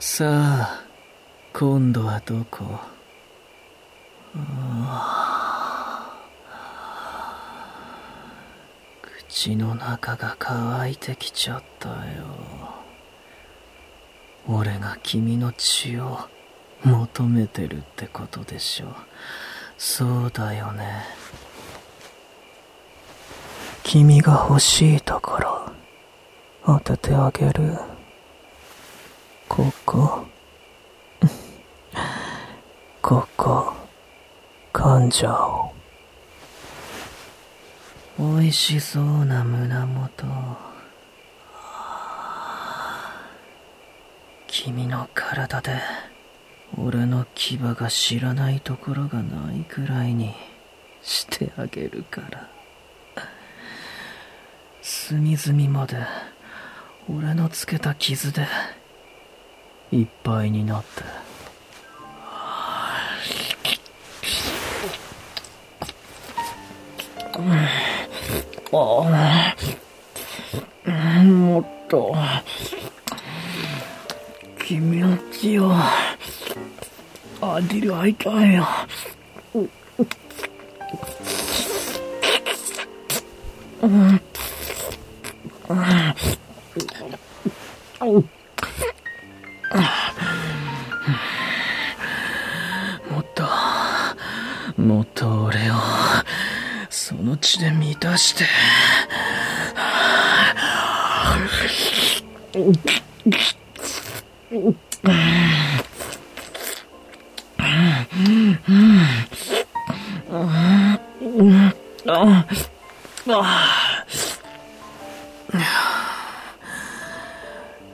さあ今度はどこ？口の中が乾いてきちゃったよ。俺が君の血を求めてるってことでしょ。そうだよね。君が欲しいところ当ててあげる。ここ。ここ。噛んじゃおう美味しそうな胸元。君の体で。俺の牙が知らないところがないくらいに。してあげるから。隅々まで。俺のつけた傷で。いっぱいになって。ああもっと。君の血を。味わいたいようんもっもっと俺をその血で満たして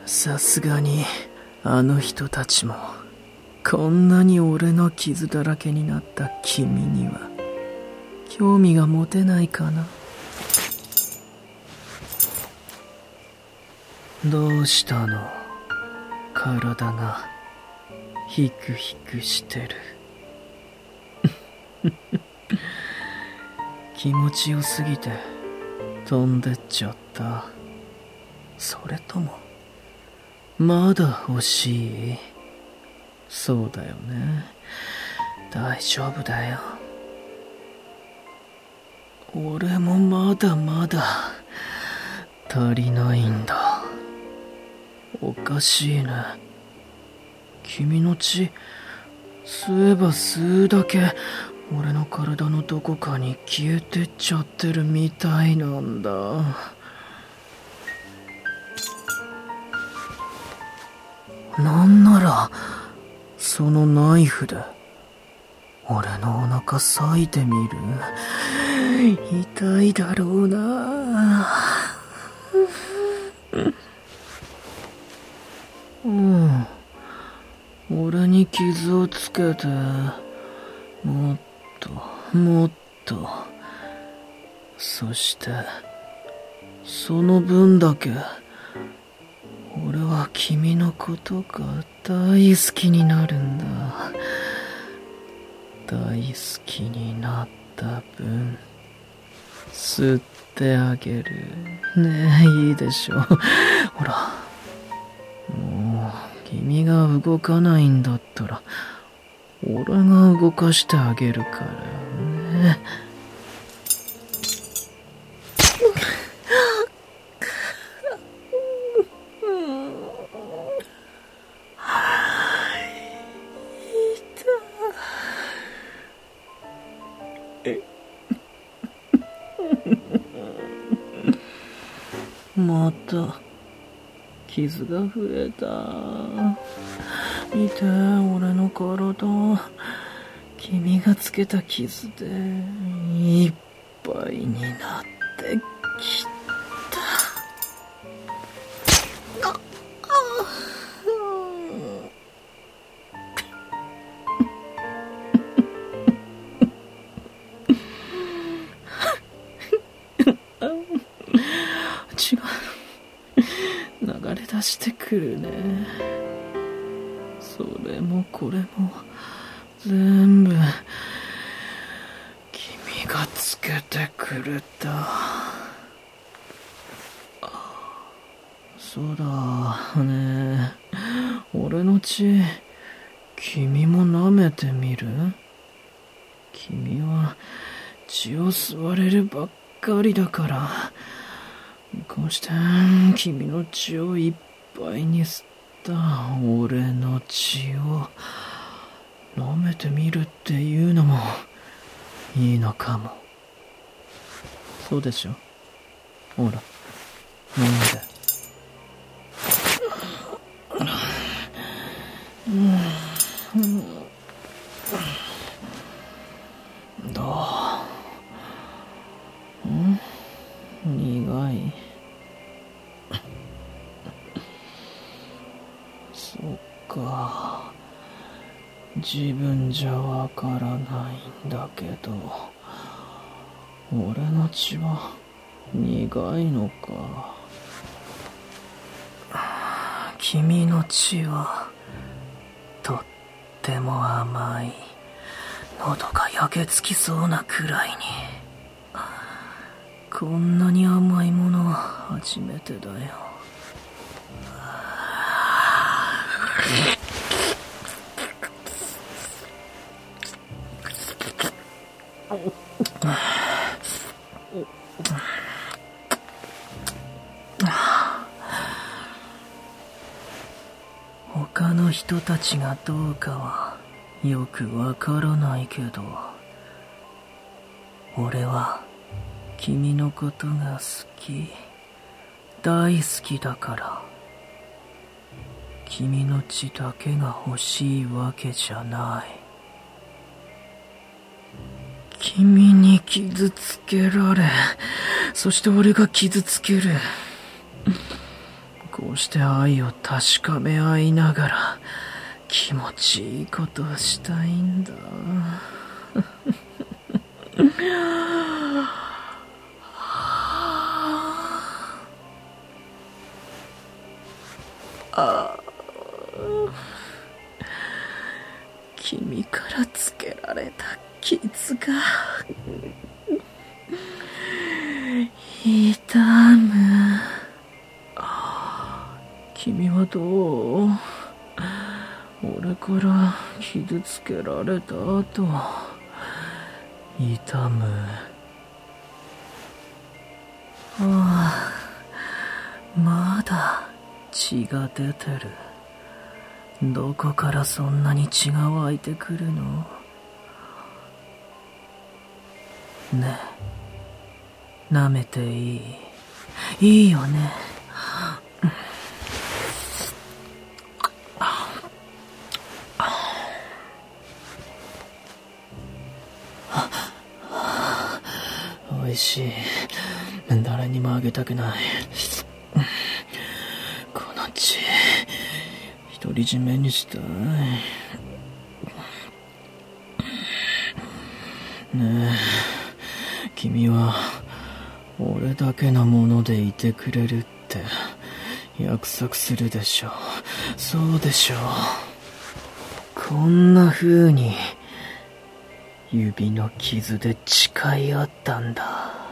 さすがにあの人たちも。こんなに俺の傷だらけになった君には興味が持てないかな。どうしたの？体がヒクヒクしてる。気持ちよすぎて飛んでっちゃった。それともまだ欲しい？そうだよね。大丈夫だよ。俺もまだまだ足りないんだ。おかしいね。君の血吸えば吸うだけ俺の体のどこかに消えてっちゃってるみたいなんだ。なんならそのナイフで俺のお腹裂いてみる。痛いだろうな。うん。俺に傷をつけてもっともっと。そしてその分だけ君のことが大好きになるんだ。大好きになった分吸ってあげる。ねえいいでしょ。ほら。もう君が動かないんだったら俺が動かしてあげるからね。また。傷が増えた。見て俺の体。君がつけた傷でいっぱいになってきた。してくるね。それもこれも全部君がつけてくれた。そうだね。俺の血君も舐めてみる？君は血を吸われるばっかりだから。こうして君の血をいっぱいに吸った俺の血を舐めてみるっていうのもいいのかも。そうでしょ？ほら。飲んで。自分じゃわからないんだけど俺の血は苦いのか。君の血はとっても甘い。喉が焼けつきそうなくらいに。こんなに甘いもの初めてだよ。人たちがどうかはよくわからないけど俺は君のことが好き。大好きだから。君の血だけが欲しいわけじゃない。君に傷つけられそして俺が傷つける。こうして愛を確かめ合いながら気持ちいいことをしたいんだ。あ君からつけられた傷が痛む。君はどう俺から傷つけられた後痛む。ああまだ血が出てる。どこからそんなに血が湧いてくるの？ねえ。舐めていい？いいよね？し誰にもあげたくない。この血独り占めにしたい。ねえ君は俺だけのものでいてくれるって約束するでしょう。そうでしょう。こんな風に指の傷で誓い合ったんだ。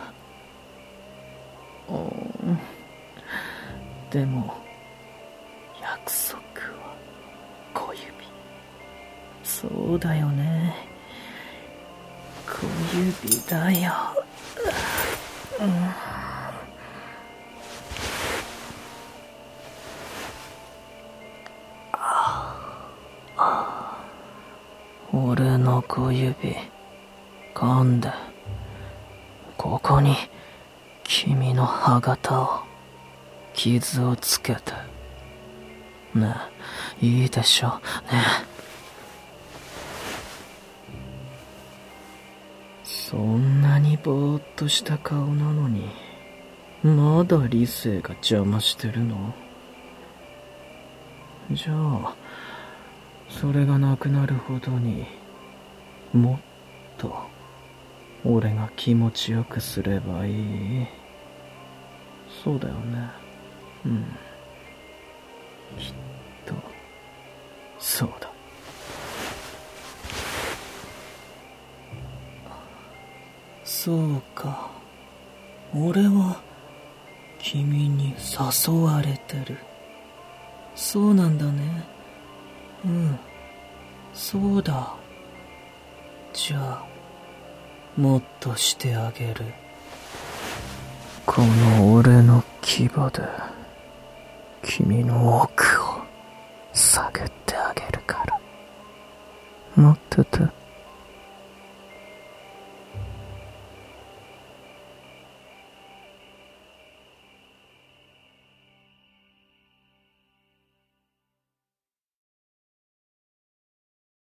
でも約束は小指。そうだよね。小指だよ、うん、俺の小指。噛んでここに。君の歯型を傷をつけて。ねえいいでしょねえ。そんなにぼーっとした顔なのにまだ理性が邪魔してるの？じゃあそれがなくなるほどにもっと俺が気持ちよくすればいい？そうだよねうんきっとそうだそうか俺は君に誘われてる。そうなんだね。うん。そうだ。じゃあ、もっとしてあげる。この俺の牙で、君の奥を探ってあげるから。待ってて。